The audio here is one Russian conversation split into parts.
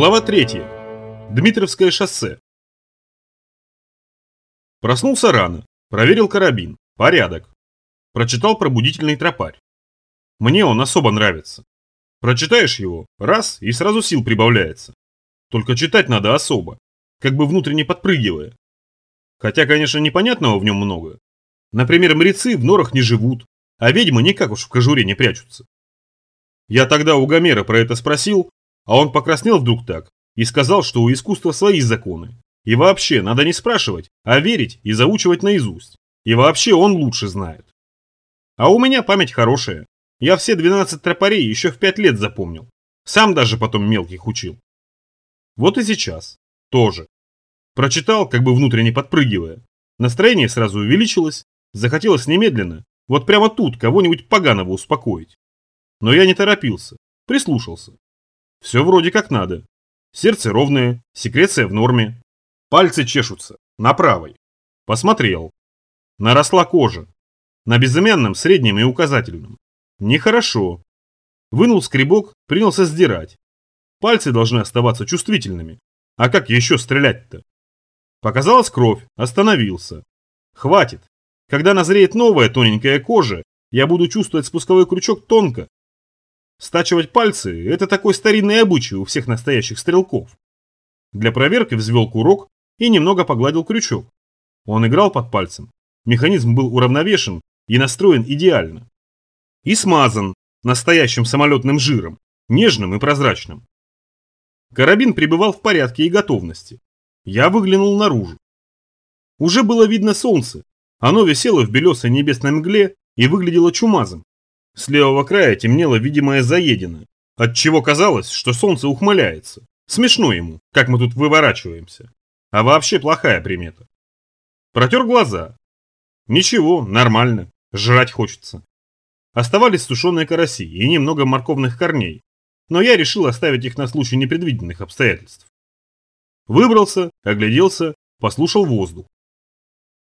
Глава 3. Дмитровское шоссе. Проснулся рано, проверил карабин, порядок. Прочитал пробудительный тропарь. Мне он особо нравится. Прочитаешь его, раз, и сразу сил прибавляется. Только читать надо особо, как бы внутренне подпрыгивая. Хотя, конечно, непонятного в нем много. Например, мрецы в норах не живут, а ведьмы никак уж в кожуре не прячутся. Я тогда у Гомера про это спросил, а он покраснел вдруг так и сказал, что у искусства свои законы. И вообще, надо не спрашивать, а верить и заучивать наизусть. И вообще он лучше знает. А у меня память хорошая. Я все 12 тропарей еще в 5 лет запомнил. Сам даже потом мелких учил. Вот и сейчас. Тоже. Прочитал, как бы внутренне подпрыгивая. Настроение сразу увеличилось. Захотелось немедленно, вот прямо тут, кого-нибудь поганого успокоить. Но я не торопился. Прислушался. Все вроде как надо. Сердце ровное, секреция в норме. Пальцы чешутся, на правой. Посмотрел. Наросла кожа. На безымянном, среднем и указательном. Нехорошо. Вынул скребок, принялся сдирать. Пальцы должны оставаться чувствительными. А как еще стрелять-то? Показалась кровь, остановился. Хватит. Когда назреет новая тоненькая кожа, я буду чувствовать спусковой крючок тонко, Стачивать пальцы – это такой старинный обычай у всех настоящих стрелков. Для проверки взвел курок и немного погладил крючок. Он играл под пальцем. Механизм был уравновешен и настроен идеально. И смазан настоящим самолетным жиром, нежным и прозрачным. Карабин пребывал в порядке и готовности. Я выглянул наружу. Уже было видно солнце. Оно висело в белесой небесной мгле и выглядело чумазом. С левого края темнело видимое заедино, отчего казалось, что солнце ухмыляется. Смешно ему, как мы тут выворачиваемся. А вообще плохая примета. Протер глаза. Ничего, нормально, жрать хочется. Оставались сушеные караси и немного морковных корней, но я решил оставить их на случай непредвиденных обстоятельств. Выбрался, огляделся, послушал воздух.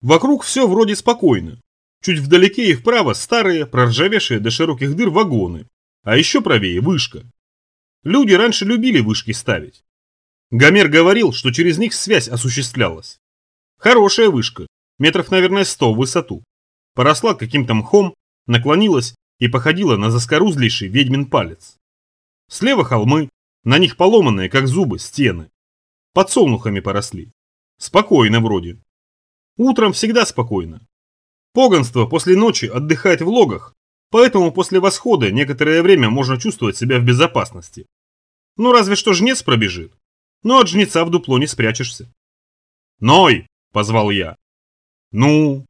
Вокруг все вроде спокойно, Чуть вдалеке и вправо старые, проржавевшие до широких дыр вагоны, а еще правее вышка. Люди раньше любили вышки ставить. Гомер говорил, что через них связь осуществлялась. Хорошая вышка, метров, наверное, сто в высоту. Поросла каким-то мхом, наклонилась и походила на заскорузлейший ведьмин палец. Слева холмы, на них поломанные, как зубы, стены. Под солнухами поросли. Спокойно вроде. Утром всегда спокойно. Поганство после ночи отдыхает в логах, поэтому после восхода некоторое время можно чувствовать себя в безопасности. Ну разве что жнец пробежит. Но от жнеца в дупло не спрячешься. «Ной!» – позвал я. «Ну?»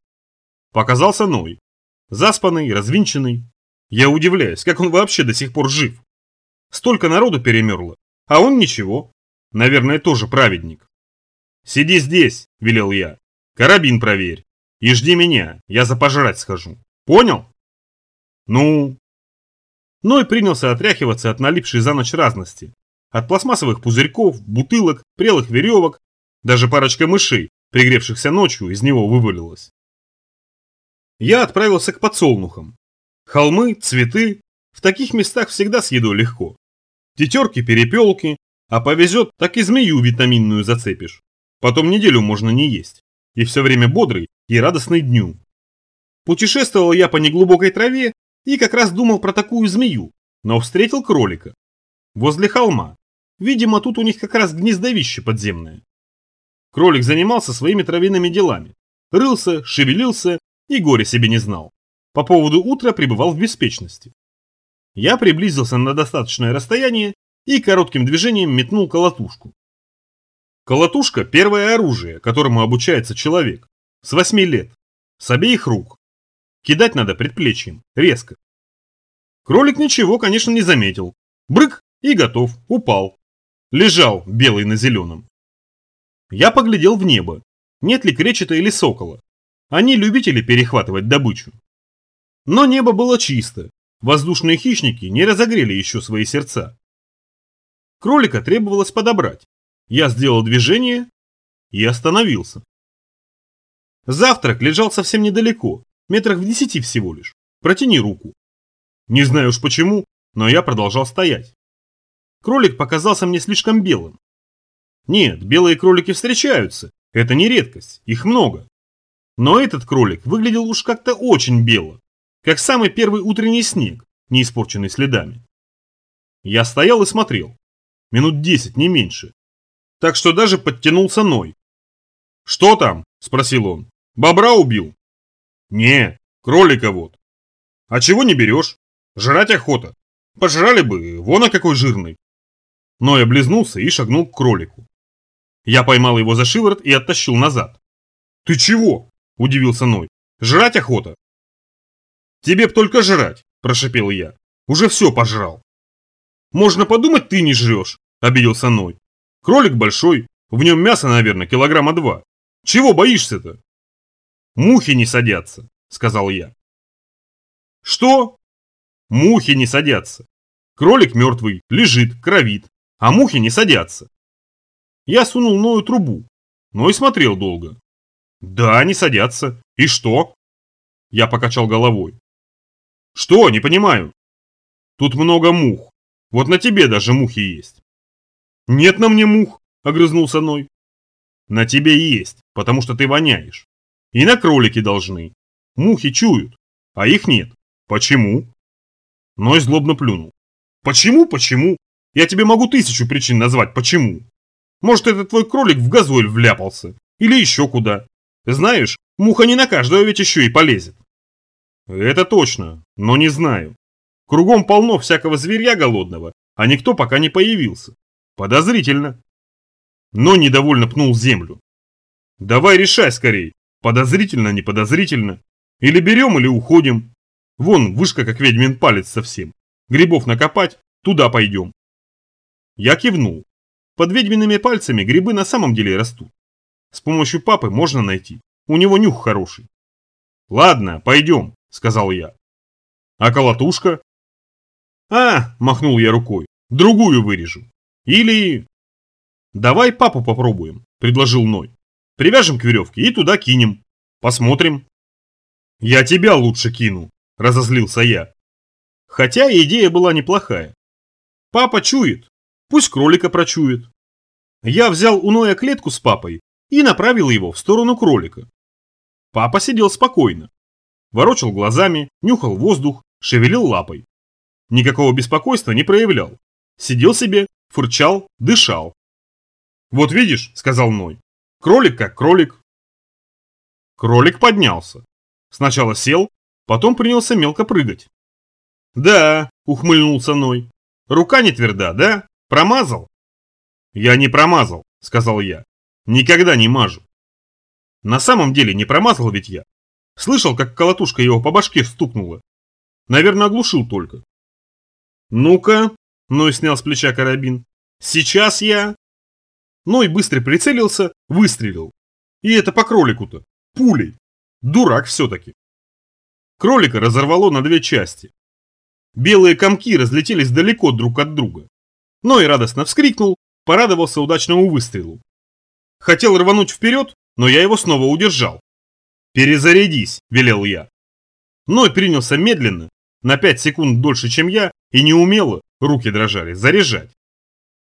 Показался Ной. Заспанный, развинченный. Я удивляюсь, как он вообще до сих пор жив. Столько народу перемерло, а он ничего. Наверное, тоже праведник. «Сиди здесь», – велел я. «Карабин проверь». И жди меня, я за пожрать схожу. Понял? Ну? Ной принялся отряхиваться от налипшей за ночь разности. От пластмассовых пузырьков, бутылок, прелых веревок, даже парочка мышей, пригревшихся ночью, из него вывалилась. Я отправился к подсолнухам. Холмы, цветы. В таких местах всегда с едой легко. Тетерки, перепелки, а повезет, так и змею витаминную зацепишь. Потом неделю можно не есть. И все время бодрый и радостный дню. Путешествовал я по неглубокой траве и как раз думал про такую змею, но встретил кролика. Возле холма. Видимо, тут у них как раз гнездовище подземное. Кролик занимался своими травяными делами. Рылся, шевелился и горе себе не знал. По поводу утра пребывал в беспечности. Я приблизился на достаточное расстояние и коротким движением метнул колотушку. Колотушка – первое оружие, которому обучается человек. С восьми лет. С обеих рук. Кидать надо предплечьем, резко. Кролик ничего, конечно, не заметил. Брык и готов, упал. Лежал, белый на зеленом. Я поглядел в небо. Нет ли кречета или сокола. Они любители перехватывать добычу. Но небо было чисто. Воздушные хищники не разогрели еще свои сердца. Кролика требовалось подобрать. Я сделал движение и остановился. Завтрак лежал совсем недалеко, метрах в десяти всего лишь. Протяни руку. Не знаю уж почему, но я продолжал стоять. кролик показался мне слишком белым. Нет, белые кролики встречаются, это не редкость, их много. Но этот кролик выглядел уж как-то очень бело, как самый первый утренний снег, не испорченный следами. Я стоял и смотрел. Минут десять, не меньше. Так что даже подтянулся Ной. «Что там?» – спросил он. «Бобра убил?» «Не, кролика вот». «А чего не берешь? Жрать охота. Пожрали бы, вон а какой жирный». Ной облизнулся и шагнул к кролику. Я поймал его за шиворот и оттащил назад. «Ты чего?» – удивился Ной. «Жрать охота?» «Тебе б только жрать», – прошипел я. «Уже все пожрал». «Можно подумать, ты не жрешь», – обиделся Ной. «Кролик большой, в нем мясо, наверное, килограмма два. Чего боишься-то?» «Мухи не садятся», – сказал я. «Что?» «Мухи не садятся. Кролик мертвый, лежит, кровит, а мухи не садятся. Я сунул Ною трубу, но и смотрел долго. Да, не садятся. И что? Я покачал головой. Что, не понимаю. Тут много мух. Вот на тебе даже мухи есть. Нет на мне мух, огрызнулся Ной. На тебе есть, потому что ты воняешь. И на кролики должны. Мухи чуют, а их нет. Почему? Ной злобно плюнул. Почему, почему? Я тебе могу тысячу причин назвать, почему. Может, это твой кролик в газоль вляпался. Или еще куда. Знаешь, муха не на каждого ведь еще и полезет. Это точно, но не знаю. Кругом полно всякого зверя голодного, а никто пока не появился. Подозрительно. Но недовольно пнул землю. Давай решай скорей, подозрительно, не подозрительно. Или берем, или уходим. Вон, вышка как ведьмин палец совсем. Грибов накопать, туда пойдем. Я кивнул. Под ведьмиными пальцами грибы на самом деле растут. С помощью папы можно найти. У него нюх хороший. Ладно, пойдем, сказал я. А колотушка? А, махнул я рукой, другую вырежу. Или... Давай папу попробуем, предложил Ной. Привяжем к веревке и туда кинем. Посмотрим. Я тебя лучше кину, разозлился я. Хотя идея была неплохая. Папа чует, Пусть кролика прочует. Я взял у Ноя клетку с папой и направил его в сторону кролика. Папа сидел спокойно. Ворочал глазами, нюхал воздух, шевелил лапой. Никакого беспокойства не проявлял. Сидел себе, фырчал, дышал. «Вот видишь», — сказал Ной, — «кролик как кролик». Кролик поднялся. Сначала сел, потом принялся мелко прыгать. «Да», — ухмыльнулся Ной, — «рука не тверда, да?» Промазал? Я не промазал, сказал я. Никогда не мажу. На самом деле не промазал ведь я. Слышал, как колотушка его по башке стукнула. Наверное, оглушил только. Ну-ка, Ной снял с плеча карабин. Сейчас я... Ной быстро прицелился, выстрелил. И это по кролику-то. Пулей. Дурак все-таки. Кролика разорвало на две части. Белые комки разлетелись далеко друг от друга но и радостно вскрикнул, порадовался удачному выстрелу. Хотел рвануть вперед, но я его снова удержал. «Перезарядись», – велел я. Ной принялся медленно, на 5 секунд дольше, чем я, и неумело, руки дрожали, заряжать.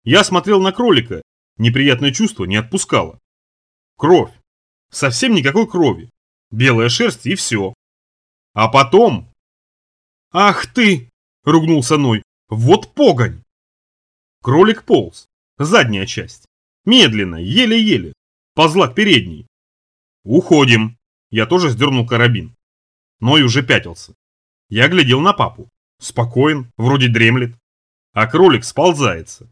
Я смотрел на кролика, неприятное чувство не отпускало. Кровь. Совсем никакой крови. Белая шерсть и все. А потом... «Ах ты!» – ругнулся Ной. «Вот погонь!» Кролик полз. Задняя часть. Медленно, еле-еле. Ползла к передней. Уходим. Я тоже сдернул карабин. Ной уже пятился. Я глядел на папу. Спокоен, вроде дремлет. А кролик сползается.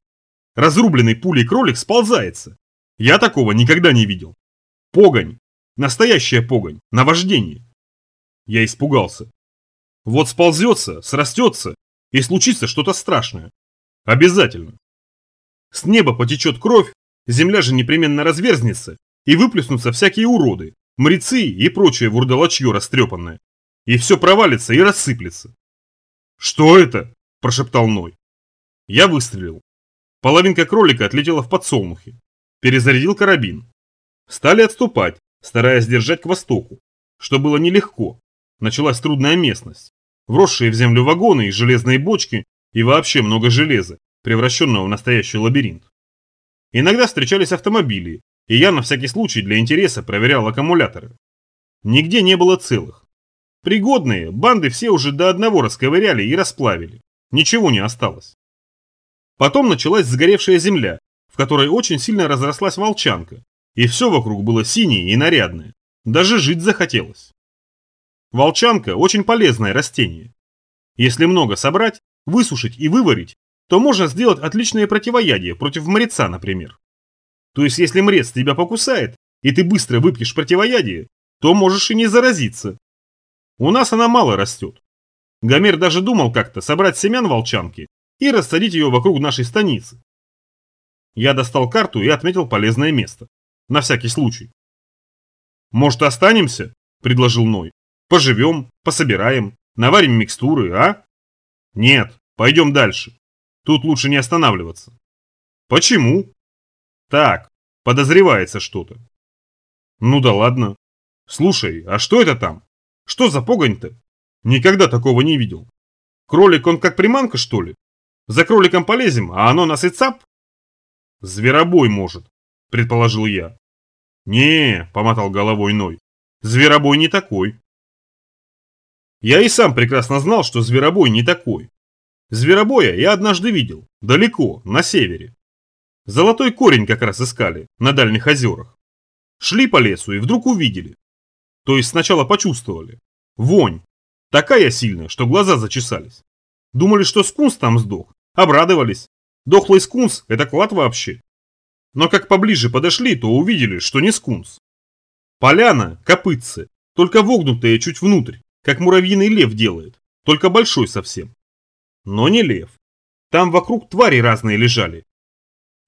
Разрубленный пулей кролик сползается. Я такого никогда не видел. Погонь. Настоящая погонь. Наваждение. Я испугался. Вот сползется, срастется, и случится что-то страшное. Обязательно. С неба потечет кровь, земля же непременно разверзнется, и выплеснутся всякие уроды, мрецы и прочее вурдалачье растрепанное. И все провалится и рассыплется. «Что это?» – прошептал Ной. Я выстрелил. Половинка кролика отлетела в подсолнухи. Перезарядил карабин. Стали отступать, стараясь держать к востоку, что было нелегко. Началась трудная местность. Вросшие в землю вагоны и железные бочки и вообще много железа, превращенного в настоящий лабиринт. Иногда встречались автомобили, и я на всякий случай для интереса проверял аккумуляторы. Нигде не было целых. Пригодные банды все уже до одного расковыряли и расплавили. Ничего не осталось. Потом началась сгоревшая земля, в которой очень сильно разрослась волчанка, и все вокруг было синее и нарядное. Даже жить захотелось. Волчанка – очень полезное растение. Если много собрать, высушить и выварить, то можно сделать отличное противоядие против мореца, например. То есть если мрец тебя покусает, и ты быстро выпьешь противоядие, то можешь и не заразиться. У нас она мало растет. Гомер даже думал как-то собрать семян волчанки и рассадить ее вокруг нашей станицы. Я достал карту и отметил полезное место. На всякий случай. «Может, останемся?» – предложил Ной. «Поживем, пособираем, наварим микстуры, а?» «Нет, пойдем дальше. Тут лучше не останавливаться». «Почему?» «Так, подозревается что-то». «Ну да ладно. Слушай, а что это там? Что за погонь-то? Никогда такого не видел. Кролик он как приманка, что ли? За кроликом полезем, а оно нас и цап?» «Зверобой может», – предположил я. «Не», – помотал головой Ной, – «зверобой не такой». Я и сам прекрасно знал, что зверобой не такой. Зверобоя я однажды видел, далеко, на севере. Золотой корень как раз искали, на дальних озерах. Шли по лесу и вдруг увидели. То есть сначала почувствовали. Вонь. Такая сильная, что глаза зачесались. Думали, что скунс там сдох. Обрадовались. Дохлый скунс – это клад вообще. Но как поближе подошли, то увидели, что не скунс. Поляна, копытцы, только вогнутые чуть внутрь, как муравьиный лев делает, только большой совсем. Но не лев. Там вокруг твари разные лежали.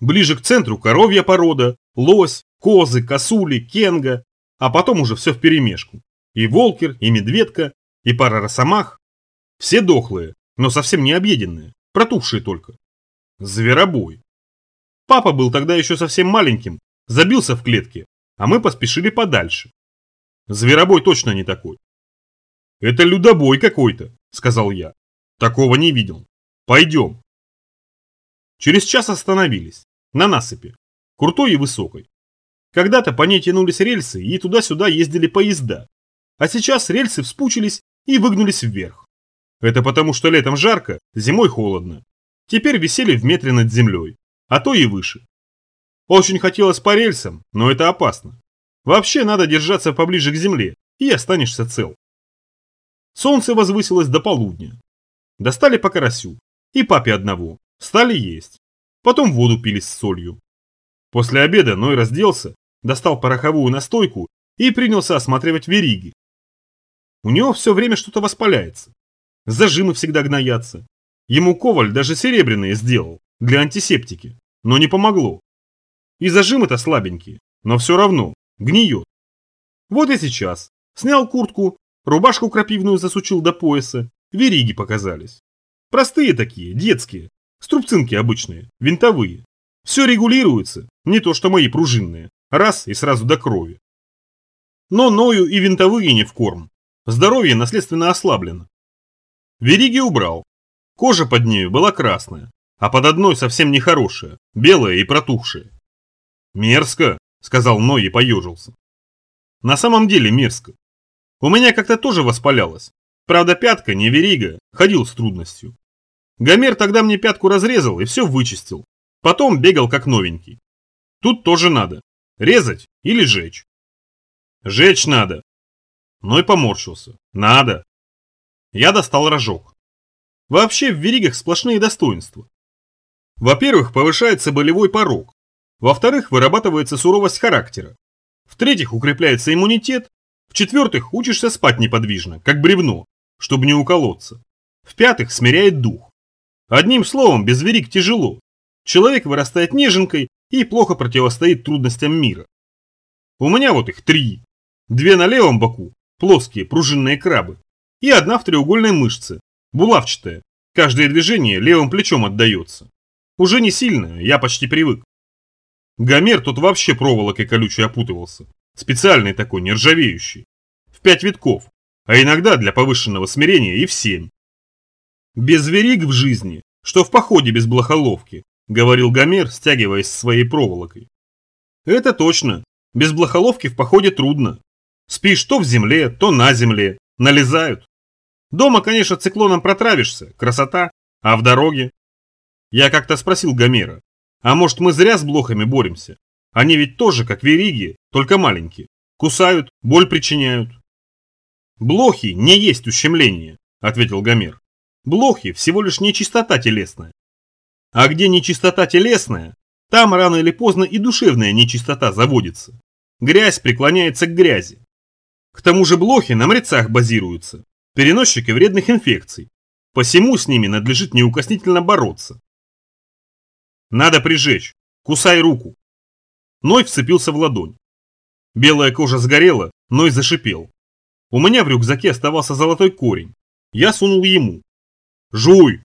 Ближе к центру коровья порода, лось, козы, косули, кенга, а потом уже все вперемешку. И волкер, и медведка, и пара росомах. Все дохлые, но совсем не объеденные, протухшие только. Зверобой. Папа был тогда еще совсем маленьким, забился в клетке, а мы поспешили подальше. Зверобой точно не такой. Это людобой какой-то, сказал я. Такого не видел. Пойдем. Через час остановились. На насыпи. Крутой и высокой. Когда-то по ней тянулись рельсы и туда-сюда ездили поезда. А сейчас рельсы вспучились и выгнулись вверх. Это потому, что летом жарко, зимой холодно. Теперь висели в метре над землей а то и выше. Очень хотелось по рельсам, но это опасно. Вообще надо держаться поближе к земле, и останешься цел. Солнце возвысилось до полудня. Достали по карасю, и папе одного, стали есть. Потом воду пили с солью. После обеда Ной разделся, достал пороховую настойку и принялся осматривать вериги. У него все время что-то воспаляется. Зажимы всегда гноятся. Ему Коваль даже серебряные сделал для антисептики, но не помогло. И зажимы-то слабенькие, но все равно, гниет. Вот и сейчас. Снял куртку, рубашку крапивную засучил до пояса, вериги показались. Простые такие, детские, струбцинки обычные, винтовые. Все регулируется, не то что мои пружинные, раз и сразу до крови. Но ною и винтовые не в корм. Здоровье наследственно ослаблено. Вериги убрал. Кожа под нею была красная, а под одной совсем нехорошая, белая и протухшая. «Мерзко», — сказал Ной и поежился. «На самом деле мерзко. У меня как-то тоже воспалялось. Правда, пятка, не верига, ходил с трудностью. Гомер тогда мне пятку разрезал и все вычистил. Потом бегал как новенький. Тут тоже надо. Резать или жечь. Жечь надо. Ной поморщился. Надо. Я достал рожок. Вообще в веригах сплошные достоинства. Во-первых, повышается болевой порог. Во-вторых, вырабатывается суровость характера. В-третьих, укрепляется иммунитет. В-четвертых, учишься спать неподвижно, как бревно, чтобы не уколоться. В-пятых, смиряет дух. Одним словом, без верик тяжело. Человек вырастает неженкой и плохо противостоит трудностям мира. У меня вот их три. Две на левом боку, плоские пружинные крабы, и одна в треугольной мышце, булавчатая. Каждое движение левым плечом отдается. Уже не сильно, я почти привык. Гомер тут вообще проволокой колючей опутывался. Специальный такой, нержавеющий. В пять витков, а иногда для повышенного смирения и в семь. Без вериг в жизни, что в походе без блохоловки, говорил Гомер, стягиваясь своей проволокой. Это точно. Без блохоловки в походе трудно. Спишь то в земле, то на земле. Налезают. Дома, конечно, циклоном протравишься, красота, а в дороге? Я как-то спросил Гомера, а может мы зря с блохами боремся? Они ведь тоже как вериги, только маленькие. Кусают, боль причиняют. Блохи не есть ущемление, ответил Гомер. Блохи всего лишь нечистота телесная. А где нечистота телесная, там рано или поздно и душевная нечистота заводится. Грязь преклоняется к грязи. К тому же блохи на мрецах базируются, переносчики вредных инфекций. Посему с ними надлежит неукоснительно бороться. Надо прижечь. Кусай руку. Ной вцепился в ладонь. Белая кожа сгорела, Ной зашипел. У меня в рюкзаке оставался золотой корень. Я сунул ему. Жуй!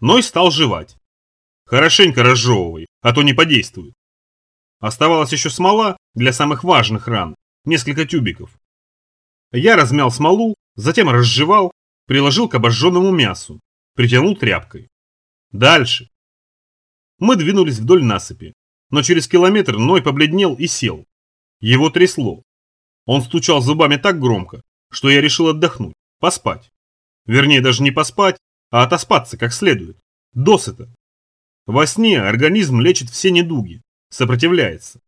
Ной стал жевать. Хорошенько разжевывай, а то не подействует. Оставалась еще смола для самых важных ран, несколько тюбиков. Я размял смолу, затем разжевал, приложил к обожженному мясу, притянул тряпкой. Дальше. Мы двинулись вдоль насыпи, но через километр Ной побледнел и сел. Его трясло. Он стучал зубами так громко, что я решил отдохнуть, поспать. Вернее, даже не поспать, а отоспаться как следует. Досыта. Во сне организм лечит все недуги, сопротивляется.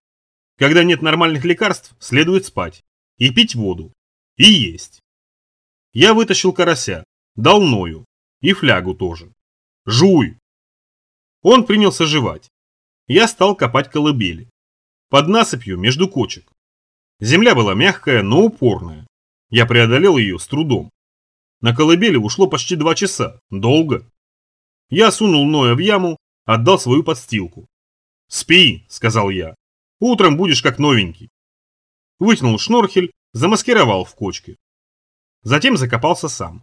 Когда нет нормальных лекарств, следует спать. И пить воду. И есть. Я вытащил карася, дал Ною. И флягу тоже. Жуй! Он принялся жевать. Я стал копать колыбели. Под насыпью между кочек. Земля была мягкая, но упорная. Я преодолел ее с трудом. На колыбели ушло почти два часа. Долго. Я сунул Ноя в яму, отдал свою подстилку. «Спи», — сказал я. «Утром будешь как новенький». Вытянул шнорхель, замаскировал в кочке. Затем закопался сам.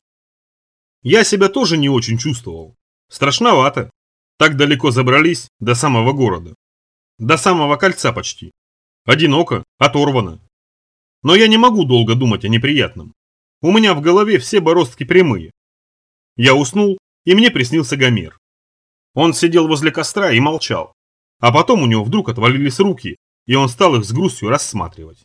Я себя тоже не очень чувствовал. Страшновато. Так далеко забрались до самого города. До самого кольца почти. Одиноко, оторвано. Но я не могу долго думать о неприятном. У меня в голове все бороздки прямые. Я уснул, и мне приснился Гомер. Он сидел возле костра и молчал. А потом у него вдруг отвалились руки, и он стал их с грустью рассматривать.